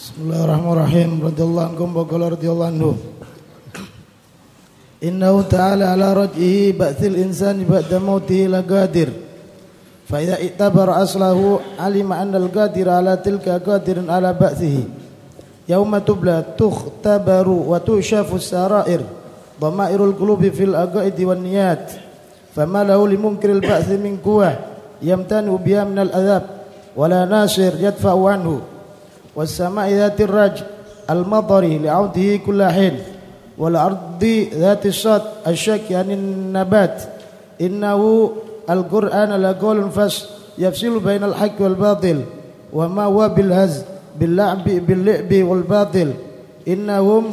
Bismillahirrahmanirrahim. Radhiyallahu ankum wa qala radhiyallahu anhu. Innahu ta'ala ala raj'ihi ba'thil insani ba'da mautihi laqadir. Fa idza i'tabara aslahu alima anna al-qadir ala tilka qadirin ala ba'thihi. Yauma tubla tukhtabaru wa tushafu as-sarair. Dhamairul qulubi fil aqaidi wan niyat. Fama lahu limunkiril ba'thi min quwwah yamtanu biha min al-adhab wala nasir yadfa'u anhu. والسماء ذات الرج المطر لعوده كل حين والأرض ذات الصد الشك عن النبات. إنه القرآن لقول فصل يفصل بين الحق والباطل وما هو بالهز باللعب باللعب والباطل. إنهم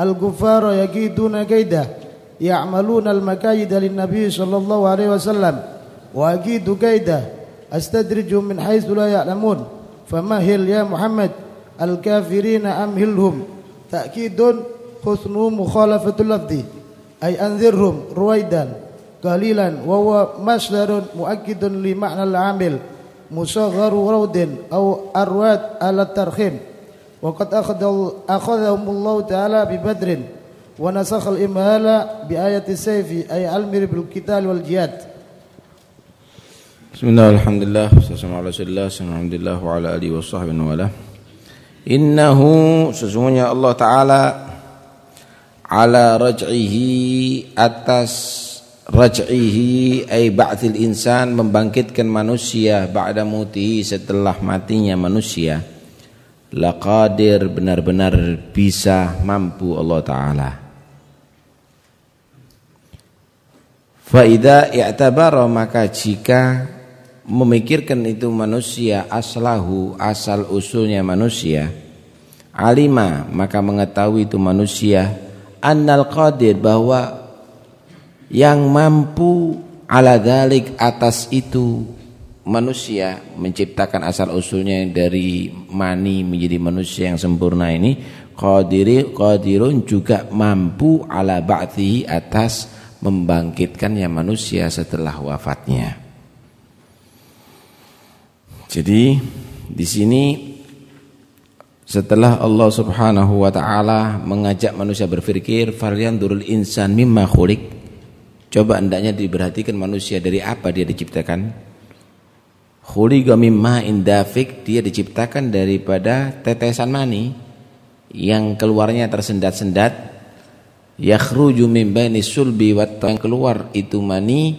الكفار يكيدون كيدا يعملون المكايد للنبي صلى الله عليه وسلم وأكيد كيدا أستدرجهم من حيث لا يعلمون. فمهل يا محمد الكافرين أمهلهم تأكيد حسن مخالفة اللفظ. أي أنذرهم رويدا قليلا وهو مصدر مؤكد لمعنى العامل مصغر رود أو أرواد على الترخيم. وقد أخذ أخذهم الله تعالى ببدر ونسخ الإمهال بآية السيف أي ألمر بالقتال والجهاد. Bismillah, alhamdulillah, wassalamualaikum alhamdulillah wa ala alihi. Innahu sesungguhnya Allah Ta'ala ala raj'ihi atas raj'ihi ay ba'thil insan membangkitkan manusia ba'da mutihi setelah matinya manusia laqadir benar-benar bisa mampu Allah Ta'ala fa idza i'tabara maka jika memikirkan itu manusia aslahu asal usulnya manusia alima maka mengetahui itu manusia annal qadir bahwa yang mampu ala dalik atas itu manusia menciptakan asal usulnya dari mani menjadi manusia yang sempurna ini qadiri qadirun juga mampu ala ba'thihi atas membangkitkannya manusia setelah wafatnya jadi di sini setelah Allah Subhanahu wa taala mengajak manusia berpikir durul insan mimma khuliq coba hendaknya diperhatikan manusia dari apa dia diciptakan. Khuliqa mimma indafik dia diciptakan daripada tetesan mani yang keluarnya tersendat-sendat. Yakhruju min baini sulbi wat yang keluar itu mani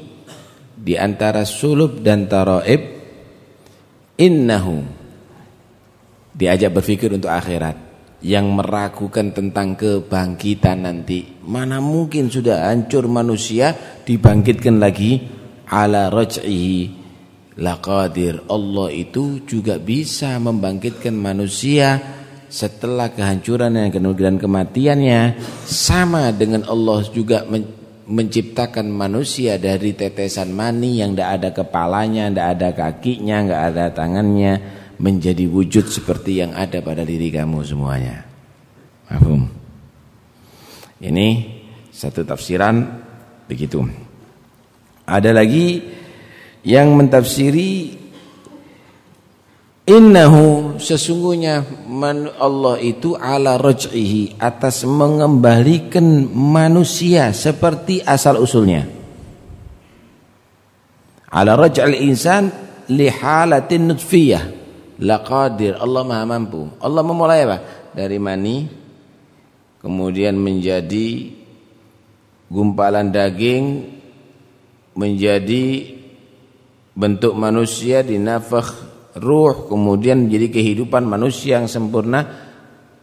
di antara sulub dan taraib innahu. Diajak berpikir untuk akhirat. Yang meragukan tentang kebangkitan nanti. Mana mungkin sudah hancur manusia dibangkitkan lagi. Ala raj'ihi laqadir. Allah itu juga bisa membangkitkan manusia setelah kehancuran dan kematiannya. Sama dengan Allah juga menciptakan manusia dari tetesan mani yang tidak ada kepalanya, tidak ada kakinya, tidak ada tangannya menjadi wujud seperti yang ada pada diri kamu semuanya. Mahfum. Ini satu tafsiran begitu. Ada lagi yang mentafsiri Innahu sesungguhnya man Allah itu ala raj'ihi atas mengembalikan manusia seperti asal usulnya. Ala raj'al insan li halatin nutfiyah laqadir Allah Maha mampu. Allah memulai apa? Dari mani kemudian menjadi gumpalan daging menjadi bentuk manusia dinafakh ruh kemudian menjadi kehidupan manusia yang sempurna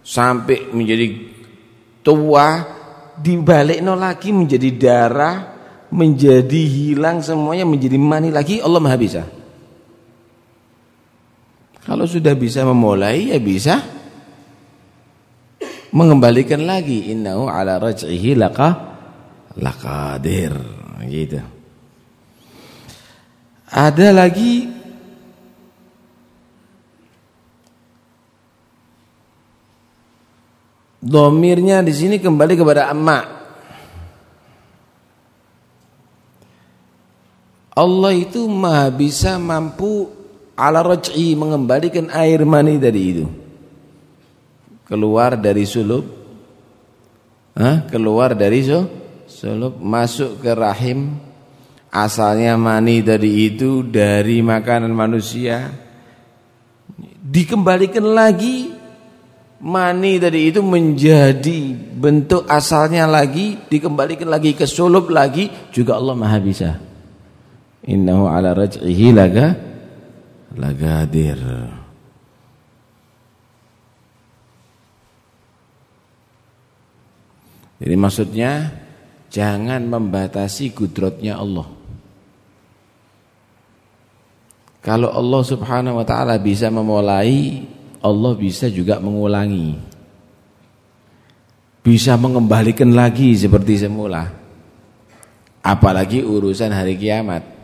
sampai menjadi tua dibalik no lagi menjadi darah menjadi hilang semuanya menjadi mani lagi Allah Maha bisa. Kalau sudah bisa memulai ya bisa. Mengembalikan lagi innahu ala raj'ihi laqa laqadir. Gitu. Ada lagi Domirnya di sini kembali kepada amma. Allah itu maha bisa mampu ala raj'i mengembalikan air mani dari itu. keluar dari sulub Hah? keluar dari sulub masuk ke rahim asalnya mani tadi itu dari makanan manusia dikembalikan lagi mani tadi itu menjadi bentuk asalnya lagi dikembalikan lagi ke sulub lagi juga Allah Maha bisa. Innahu ala raj'ihi laga lagadir. Jadi maksudnya jangan membatasi kudrotnya Allah. Kalau Allah subhanahu wa ta'ala bisa memulai Allah bisa juga mengulangi. Bisa mengembalikan lagi seperti semula. Apalagi urusan hari kiamat.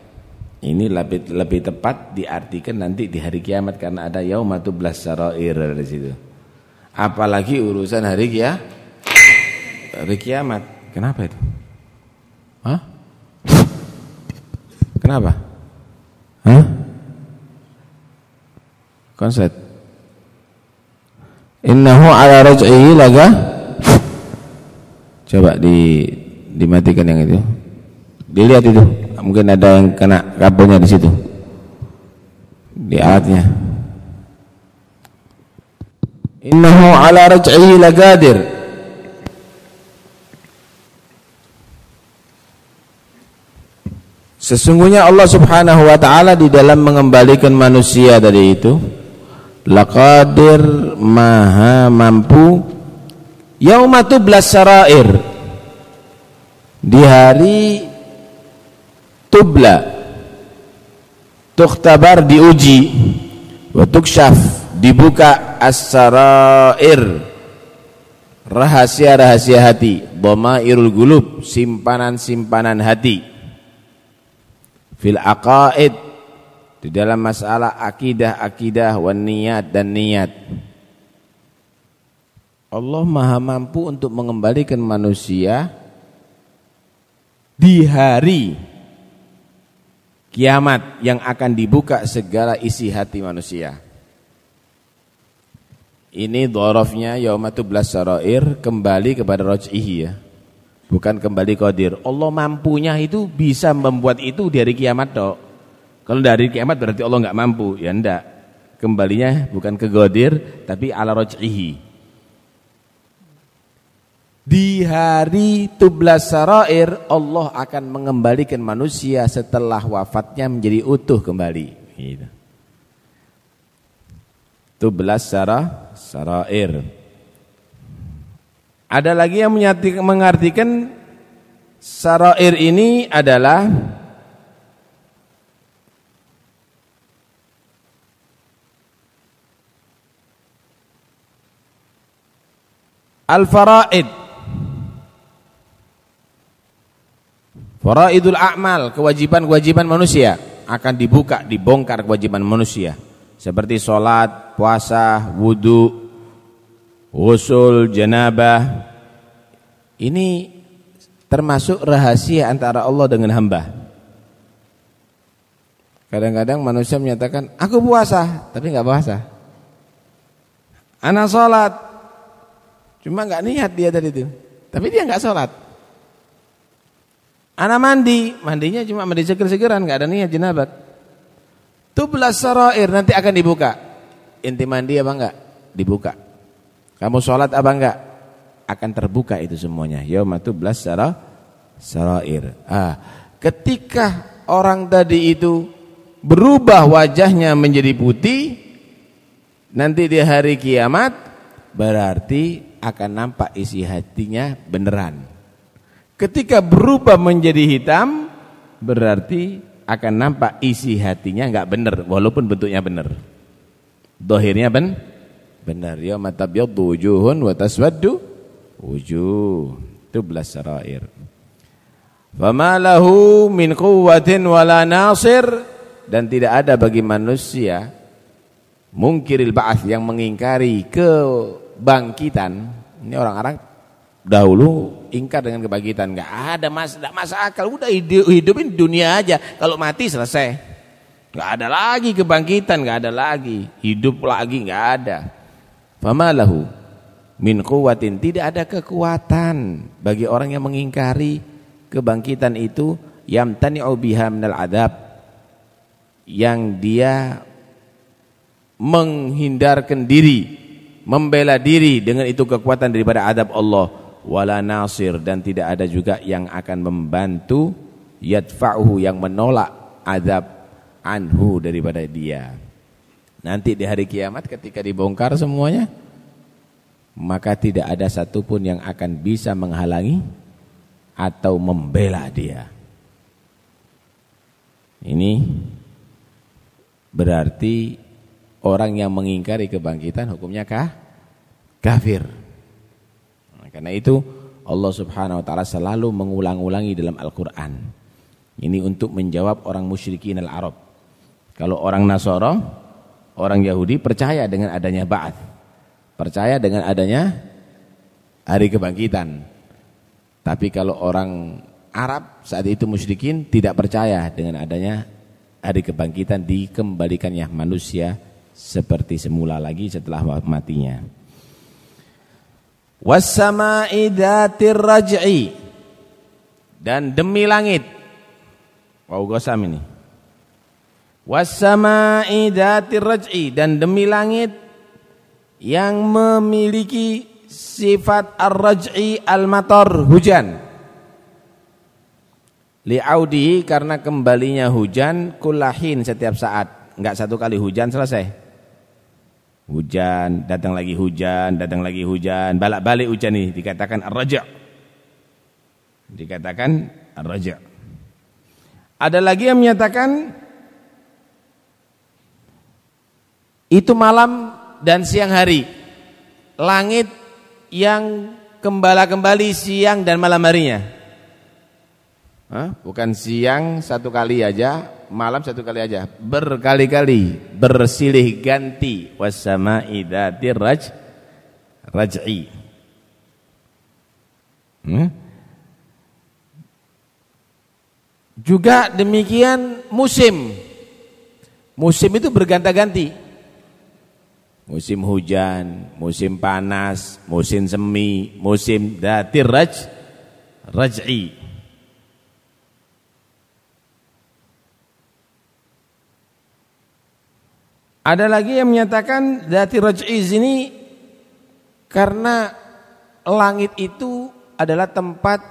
Ini lebih, lebih tepat diartikan nanti di hari kiamat karena ada yaumatublas sarair dari situ. Apalagi urusan hari kiamat hari kiamat. Kenapa itu? Hah? kenapa? Hah? konsep Innahu ala raj'ihi laga Coba di dimatikan yang itu. Dilihat itu. Mungkin ada yang kena kabelnya di situ. Di alatnya. Innahu ala raj'ihi lagadir. Sesungguhnya Allah Subhanahu wa taala di dalam mengembalikan manusia dari itu laqadir maha mampu yaumatu sarair di hari tubla tukhtabar diuji wa tukshaf dibuka as-sarair rahasia-rahasia hati irul gulub simpanan-simpanan hati. Fil aqaid di dalam masalah akidah-akidah wan niat dan niat. Allah Maha mampu untuk mengembalikan manusia di hari kiamat yang akan dibuka segala isi hati manusia. Ini dhorofnya yaumatu sarair kembali kepada roj'ihi ya. Bukan kembali qadir. Allah mampunya itu bisa membuat itu di hari kiamat dok. Kalau dari kiamat berarti Allah nggak mampu, ya enggak. Kembalinya bukan ke godir, tapi ala roj'ihi. Di hari tublas sarair Allah akan mengembalikan manusia setelah wafatnya menjadi utuh kembali. Gitu. Tublas sara sarair. Ada lagi yang mengartikan sarair ini adalah Al-faraid Faraidul a'mal, kewajiban-kewajiban manusia akan dibuka, dibongkar kewajiban manusia. Seperti sholat, puasa, wudhu, usul, janabah. Ini termasuk rahasia antara Allah dengan hamba. Kadang-kadang manusia menyatakan, aku puasa, tapi enggak puasa. Anak sholat, Cuma nggak niat dia tadi itu. Tapi dia nggak sholat. Anak mandi, mandinya cuma mandi seger-segeran, nggak ada niat jenabat. belas sarair nanti akan dibuka. Inti mandi apa enggak? Dibuka. Kamu sholat apa enggak? Akan terbuka itu semuanya. belas sarair. Ah, ketika orang tadi itu berubah wajahnya menjadi putih, nanti di hari kiamat berarti akan nampak isi hatinya beneran. Ketika berubah menjadi hitam, berarti akan nampak isi hatinya enggak benar walaupun bentuknya benar. Dohirnya ben benar. Ya matabyaddu wujuhun wa taswaddu wujuh. Itu belas sarair. Fama lahu min quwwatin wala nasir dan tidak ada bagi manusia mungkiril ba'ats yang mengingkari ke kebangkitan. Ini orang-orang dahulu ingkar dengan kebangkitan. Nggak ada mas nggak masa akal. Udah hidup, hidupin dunia aja. Kalau mati selesai. Nggak ada lagi kebangkitan nggak ada lagi. Hidup lagi nggak ada. Famalahu min quwwatin. Tidak ada kekuatan bagi orang yang mengingkari kebangkitan itu. Yamtani'u biha minal adab. Yang dia menghindarkan diri membela diri dengan itu kekuatan daripada adab Allah. Wala nasir dan tidak ada juga yang akan membantu yadfa'uhu yang menolak adab anhu daripada dia. Nanti di hari kiamat ketika dibongkar semuanya maka tidak ada satupun yang akan bisa menghalangi atau membela dia. Ini berarti orang yang mengingkari kebangkitan hukumnya kah? kafir karena itu Allah Subhanahu wa taala selalu mengulang-ulangi dalam Al-Qur'an. Ini untuk menjawab orang musyrikin al-Arab. Kalau orang Nasara, orang Yahudi percaya dengan adanya ba'ats. Percaya dengan adanya hari kebangkitan. Tapi kalau orang Arab saat itu musyrikin tidak percaya dengan adanya hari kebangkitan dikembalikannya manusia seperti semula lagi setelah matinya. Wassama'i dzatir raj'i dan demi langit. Wow gosam ini. Wassama'i dzatir raj'i dan demi langit yang memiliki sifat ar-raj'i al-matar hujan. Li'audi karena kembalinya hujan kulahin setiap saat. Enggak satu kali hujan selesai. Hujan, datang lagi hujan, datang lagi hujan, balak-balik hujan ini dikatakan ar-raja'. Dikatakan ar-raja'. Ada lagi yang menyatakan itu malam dan siang hari. Langit yang kembali-kembali siang dan malam harinya. Hah? Bukan siang satu kali aja, malam satu kali aja. Berkali-kali bersilih ganti. Wasama'i dzatir raj raj'i. Hmm? juga demikian musim. Musim itu berganti-ganti. Musim hujan musim panas musim semi musim dzatir raj raj'i Ada lagi yang menyatakan dati raj'iz ini karena langit itu adalah tempat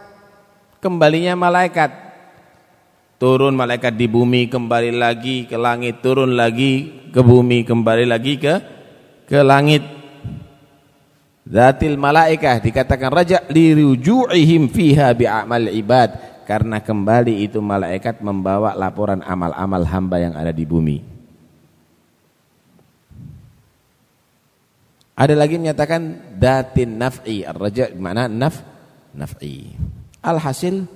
kembalinya malaikat. Turun malaikat di bumi kembali lagi ke langit, turun lagi ke bumi kembali lagi ke ke langit. Zatil malaikah dikatakan raja liruju'ihim fiha bi'amal ibad karena kembali itu malaikat membawa laporan amal-amal hamba yang ada di bumi. Ada lagi menyatakan datin naf'i, ar-raja mana naf naf'i. Alhasil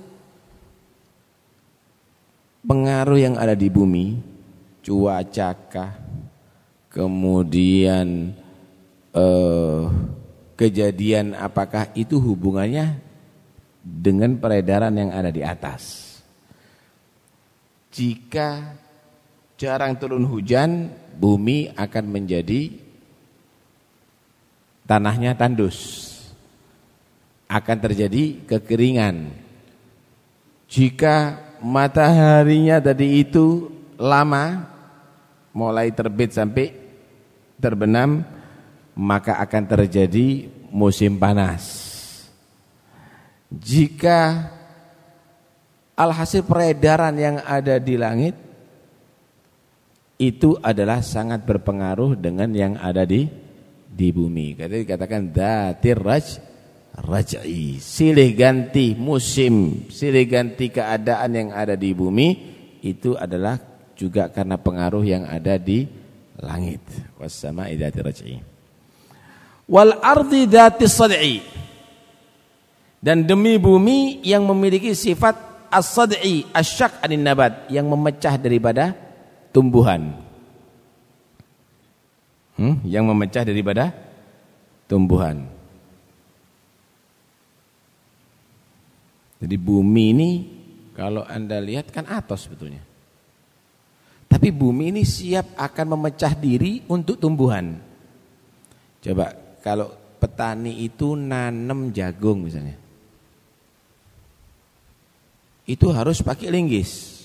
pengaruh yang ada di bumi, cuaca kah, kemudian eh, kejadian apakah itu hubungannya dengan peredaran yang ada di atas. Jika jarang turun hujan, bumi akan menjadi tanahnya tandus. Akan terjadi kekeringan. Jika mataharinya tadi itu lama mulai terbit sampai terbenam maka akan terjadi musim panas. Jika alhasil peredaran yang ada di langit itu adalah sangat berpengaruh dengan yang ada di di bumi. Kata dikatakan datir raj raj'i, silih ganti musim, silih ganti keadaan yang ada di bumi itu adalah juga karena pengaruh yang ada di langit. Wassama'i datir raj'i. Wal ardi datis sad'i. Dan demi bumi yang memiliki sifat as-sad'i, asyak anin nabat, yang memecah daripada tumbuhan hmm, yang memecah daripada tumbuhan. Jadi bumi ini kalau Anda lihat kan atas sebetulnya. Tapi bumi ini siap akan memecah diri untuk tumbuhan. Coba kalau petani itu nanam jagung misalnya. Itu harus pakai linggis.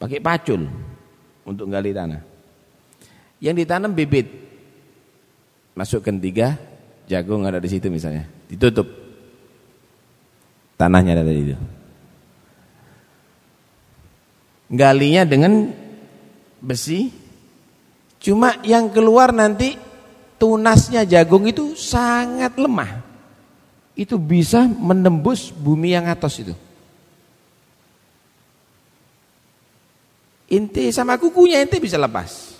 Pakai pacul untuk gali tanah. Yang ditanam bibit. Masukkan tiga, jagung ada di situ misalnya. Ditutup. Tanahnya ada di situ. Galinya dengan besi. Cuma yang keluar nanti tunasnya jagung itu sangat lemah. Itu bisa menembus bumi yang atas itu. Inti sama kukunya inti bisa lepas.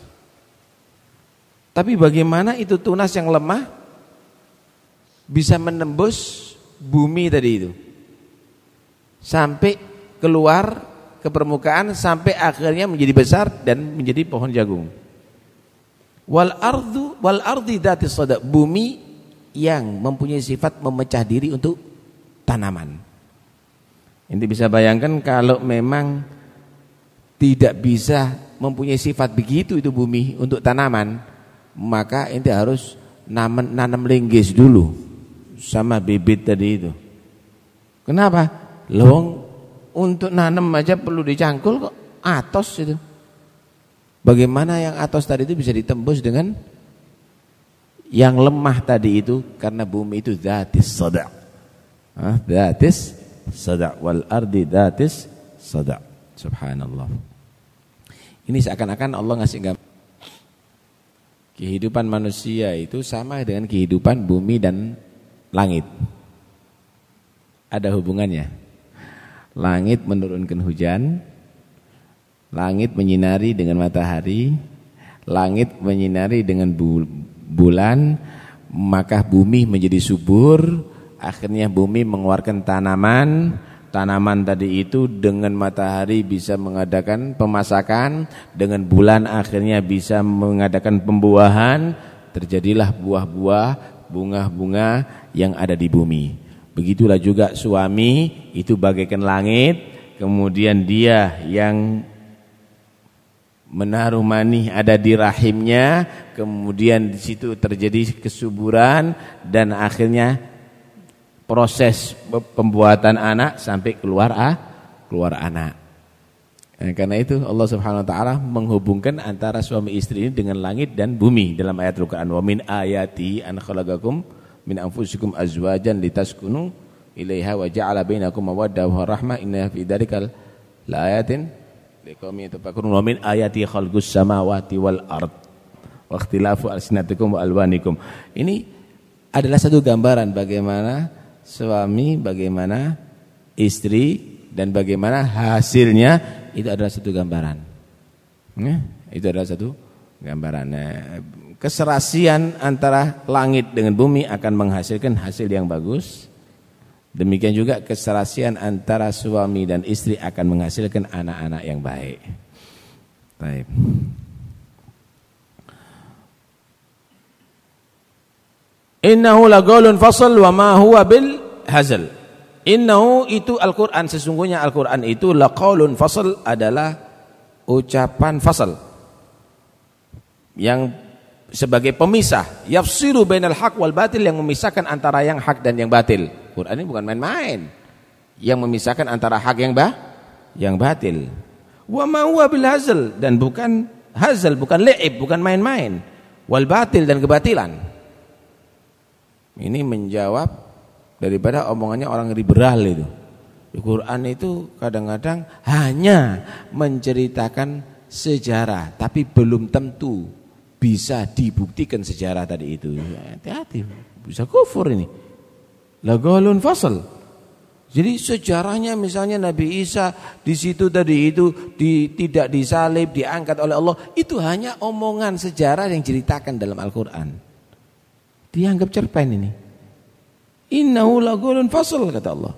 Tapi bagaimana itu tunas yang lemah bisa menembus bumi tadi itu. Sampai keluar ke permukaan sampai akhirnya menjadi besar dan menjadi pohon jagung wal ardu wal ardi dati sada bumi yang mempunyai sifat memecah diri untuk tanaman. Ini bisa bayangkan kalau memang tidak bisa mempunyai sifat begitu itu bumi untuk tanaman, maka ente harus nanam, nanam linggis dulu sama bibit tadi itu. Kenapa? Lowong untuk nanam aja perlu dicangkul kok atos itu. Bagaimana yang atas tadi itu bisa ditembus dengan yang lemah tadi itu karena bumi itu datis sada. Ah, datis sada wal ardi datis sada. Subhanallah. Ini seakan-akan Allah ngasih gambar kehidupan manusia itu sama dengan kehidupan bumi dan langit. Ada hubungannya. Langit menurunkan hujan, Langit menyinari dengan matahari, langit menyinari dengan bulan, maka bumi menjadi subur, akhirnya bumi mengeluarkan tanaman, tanaman tadi itu dengan matahari bisa mengadakan pemasakan, dengan bulan akhirnya bisa mengadakan pembuahan, terjadilah buah-buah, bunga-bunga yang ada di bumi. Begitulah juga suami itu bagaikan langit, kemudian dia yang menaruh mani ada di rahimnya, kemudian di situ terjadi kesuburan dan akhirnya proses pembuatan anak sampai keluar ah, keluar anak. Nah, karena itu Allah Subhanahu wa taala menghubungkan antara suami istri ini dengan langit dan bumi dalam ayat Al-Qur'an wa min ayati an khalaqakum min anfusikum azwajan litaskunu ilaiha wa ja'ala bainakum mawaddah wa rahmah inna fi dzalika laayatin liqaumin yatafakkarun wa min ayati khalqus samawati wal ard wa ikhtilafu alsinatikum wa alwanikum. Ini adalah satu gambaran bagaimana suami, bagaimana istri dan bagaimana hasilnya itu adalah satu gambaran. Ya, itu adalah satu gambaran. Nah, keserasian antara langit dengan bumi akan menghasilkan hasil yang bagus Demikian juga keserasian antara suami dan istri akan menghasilkan anak-anak yang baik. Baik. Innahu laqaulun fasal wa ma huwa bil hazal. Innahu itu Al-Qur'an sesungguhnya Al-Qur'an itu laqaulun fasal adalah ucapan fasal yang sebagai pemisah yafsiru bainal haq wal batil yang memisahkan antara yang hak dan yang batil. Quran ini bukan main-main. Yang memisahkan antara hak yang bah yang batil. Wa ma huwa bil hazal dan bukan hazal, bukan le'ib, bukan main-main. Wal batil dan kebatilan. Ini menjawab daripada omongannya orang liberal itu. Di Quran itu kadang-kadang hanya menceritakan sejarah, tapi belum tentu bisa dibuktikan sejarah tadi itu. Hati-hati, bisa kufur ini. Lagolun fasal. Jadi sejarahnya misalnya Nabi Isa di situ tadi itu di, tidak disalib, diangkat oleh Allah, itu hanya omongan sejarah yang ceritakan dalam Al-Qur'an. Dianggap cerpen ini. Innahu lagolun fasal kata Allah.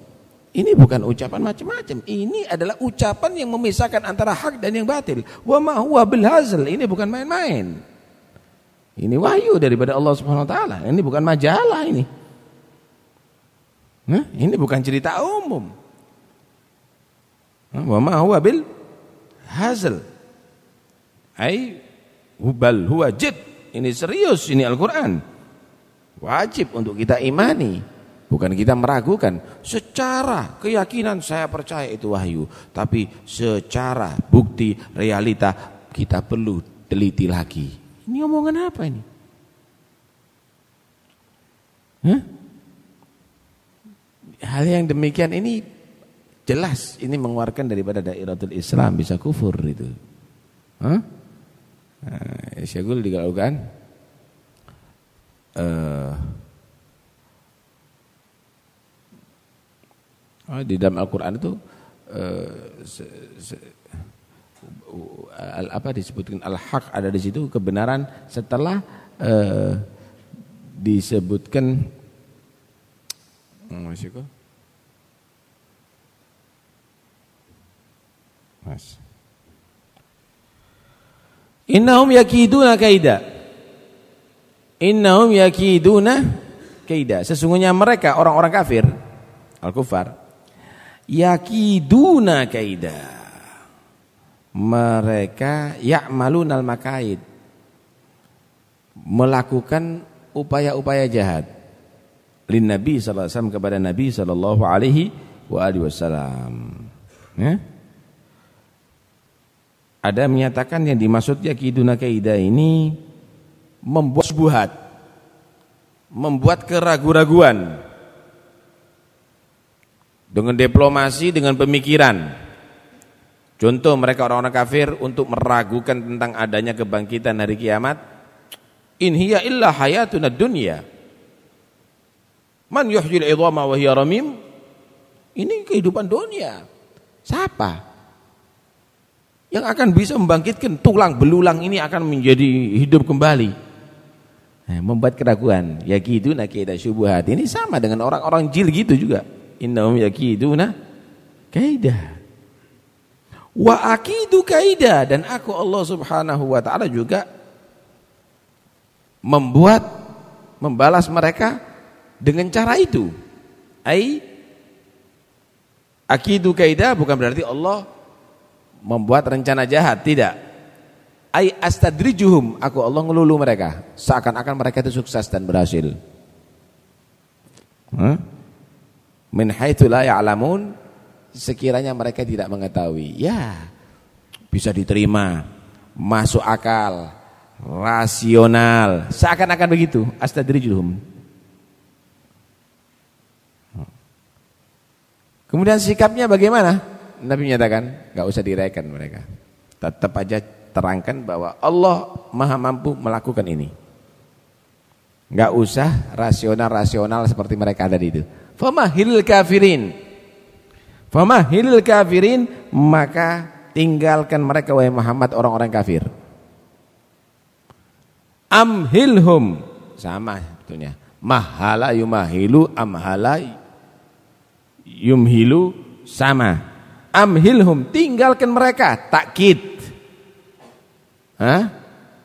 Ini bukan ucapan macam-macam. Ini adalah ucapan yang memisahkan antara hak dan yang batil. Wa ma huwa bil hazl. Ini bukan main-main. Ini wahyu daripada Allah Subhanahu wa taala. Ini bukan majalah ini. Nah, ini bukan cerita umum. Wa ma huwa bil hazl. Ai hubal huwa jid. Ini serius ini Al-Qur'an. Wajib untuk kita imani. Bukan kita meragukan. Secara keyakinan saya percaya itu wahyu. Tapi secara bukti realita kita perlu teliti lagi. Ini omongan apa ini? Hah? Hal yang demikian ini jelas ini mengeluarkan daripada dairatul Islam bisa kufur itu. Hah? Nah, Syagul digalaukan uh, di dalam Al-Qur'an itu uh, apa disebutkan al-haq ada di situ kebenaran setelah uh, disebutkan masih kok Mas. Innahum yakiduna kaida. Innahum yakiduna kaida. Sesungguhnya mereka orang-orang kafir, al-kufar, yakiduna kaida. Mereka ya'malun al-makaid. Melakukan upaya-upaya jahat. Lin Nabi sallallahu alaihi wasallam kepada Nabi sallallahu alaihi wasallam. Ya? Ada menyatakan yang dimaksud yakiduna kaidah ini membuat subuhat, membuat keraguan-raguan dengan diplomasi, dengan pemikiran. Contoh mereka orang-orang kafir untuk meragukan tentang adanya kebangkitan hari kiamat. In hiya illa hayatuna dunya. Man yuhyil idhama wa hiya ramim? Ini kehidupan dunia. Siapa? yang akan bisa membangkitkan tulang belulang ini akan menjadi hidup kembali. Nah, membuat keraguan. Yakiduna kaida syubhat. Ini sama dengan orang-orang jil gitu juga. Innahum yakiduna kaida. Wa akidu kaida dan aku Allah Subhanahu wa taala juga membuat membalas mereka dengan cara itu. Ai akidu kaida bukan berarti Allah membuat rencana jahat, tidak. Ai astadrijuhum, aku Allah ngelulu mereka, seakan-akan mereka itu sukses dan berhasil. Hmm? Min haitsu la ya'lamun, sekiranya mereka tidak mengetahui. Ya, bisa diterima, masuk akal, rasional, seakan-akan begitu, astadrijuhum. Kemudian sikapnya bagaimana? Nabi menyatakan nggak usah direken mereka. Tetap aja terangkan bahwa Allah Maha mampu melakukan ini. Nggak usah rasional-rasional seperti mereka ada di itu. Famahil kafirin. Famahil kafirin maka tinggalkan mereka wahai Muhammad orang-orang kafir. Amhilhum sama sebetulnya. Mahala yumahilu amhala yumhilu sama amhilhum tinggalkan mereka takkid Hah?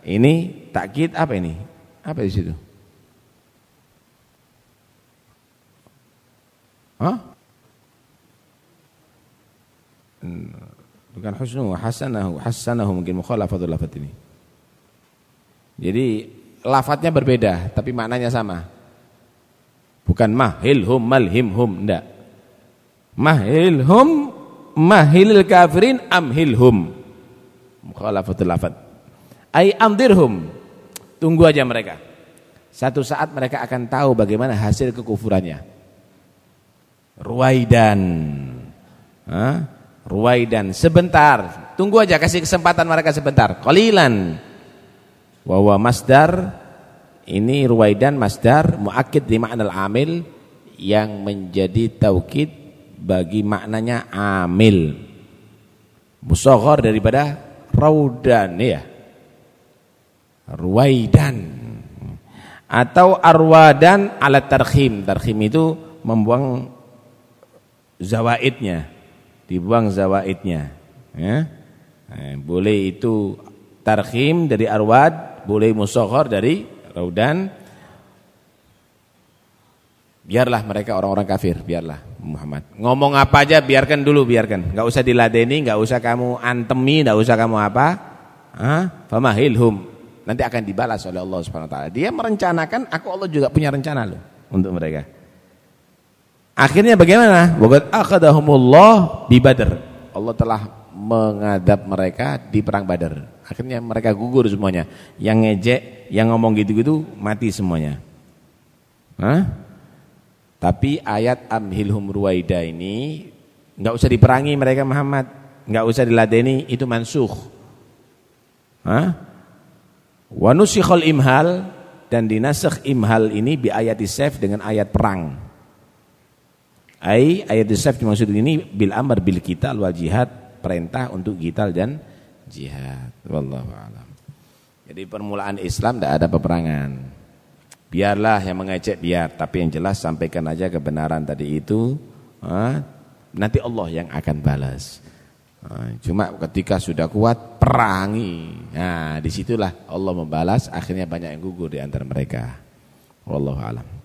ini takkid apa ini? Apa di situ? Hah? bukan husnu hasanahu hasanahu mungkin mukhalafatul lafaz ini. Jadi lafadznya berbeda tapi maknanya sama. Bukan mahilhum malhimhum enggak mahilhum mahilil kafirin amhilhum mukhalafatul lafad ay amdirhum. Tunggu aja mereka. Satu saat mereka akan tahu bagaimana hasil kekufurannya. Ruwaidan. Ha? ruwaidan. Sebentar. Tunggu aja kasih kesempatan mereka sebentar. Qalilan. Wa masdar. Ini ruwaidan masdar muakkid di makna amil yang menjadi taukid bagi maknanya amil. Musaghar daripada raudan ya ruwaidan atau arwadan alat tarkhim tarkhim itu membuang zawaidnya dibuang zawaidnya ya nah, boleh itu tarkhim dari arwad boleh musaghar dari raudan biarlah mereka orang-orang kafir biarlah Muhammad. Ngomong apa aja biarkan dulu biarkan. Enggak usah diladeni, enggak usah kamu antemi, enggak usah kamu apa? Hah? Famahilhum. Nanti akan dibalas oleh Allah Subhanahu wa taala. Dia merencanakan, aku Allah juga punya rencana loh untuk mereka. Akhirnya bagaimana? Waqad akhadahumullah bi Badr. Allah telah mengadab mereka di perang Badar. Akhirnya mereka gugur semuanya. Yang ngejek, yang ngomong gitu-gitu mati semuanya. Hah? Tapi ayat amhilhum ruwaida ini enggak usah diperangi mereka Muhammad, enggak usah diladeni itu mansukh. Hah? Wa nusikhal imhal dan dinasakh imhal ini bi ayat dengan ayat perang. Ai ayat saf dimaksud ini bil amr bil qital wal jihad perintah untuk gital dan jihad. Wallahu alam. Jadi permulaan Islam tidak ada peperangan. Biarlah yang mengecek biar, tapi yang jelas sampaikan aja kebenaran tadi itu. nanti Allah yang akan balas. Cuma ketika sudah kuat perangi. Nah, di situlah Allah membalas. Akhirnya banyak yang gugur di antara mereka. Wallahu alam.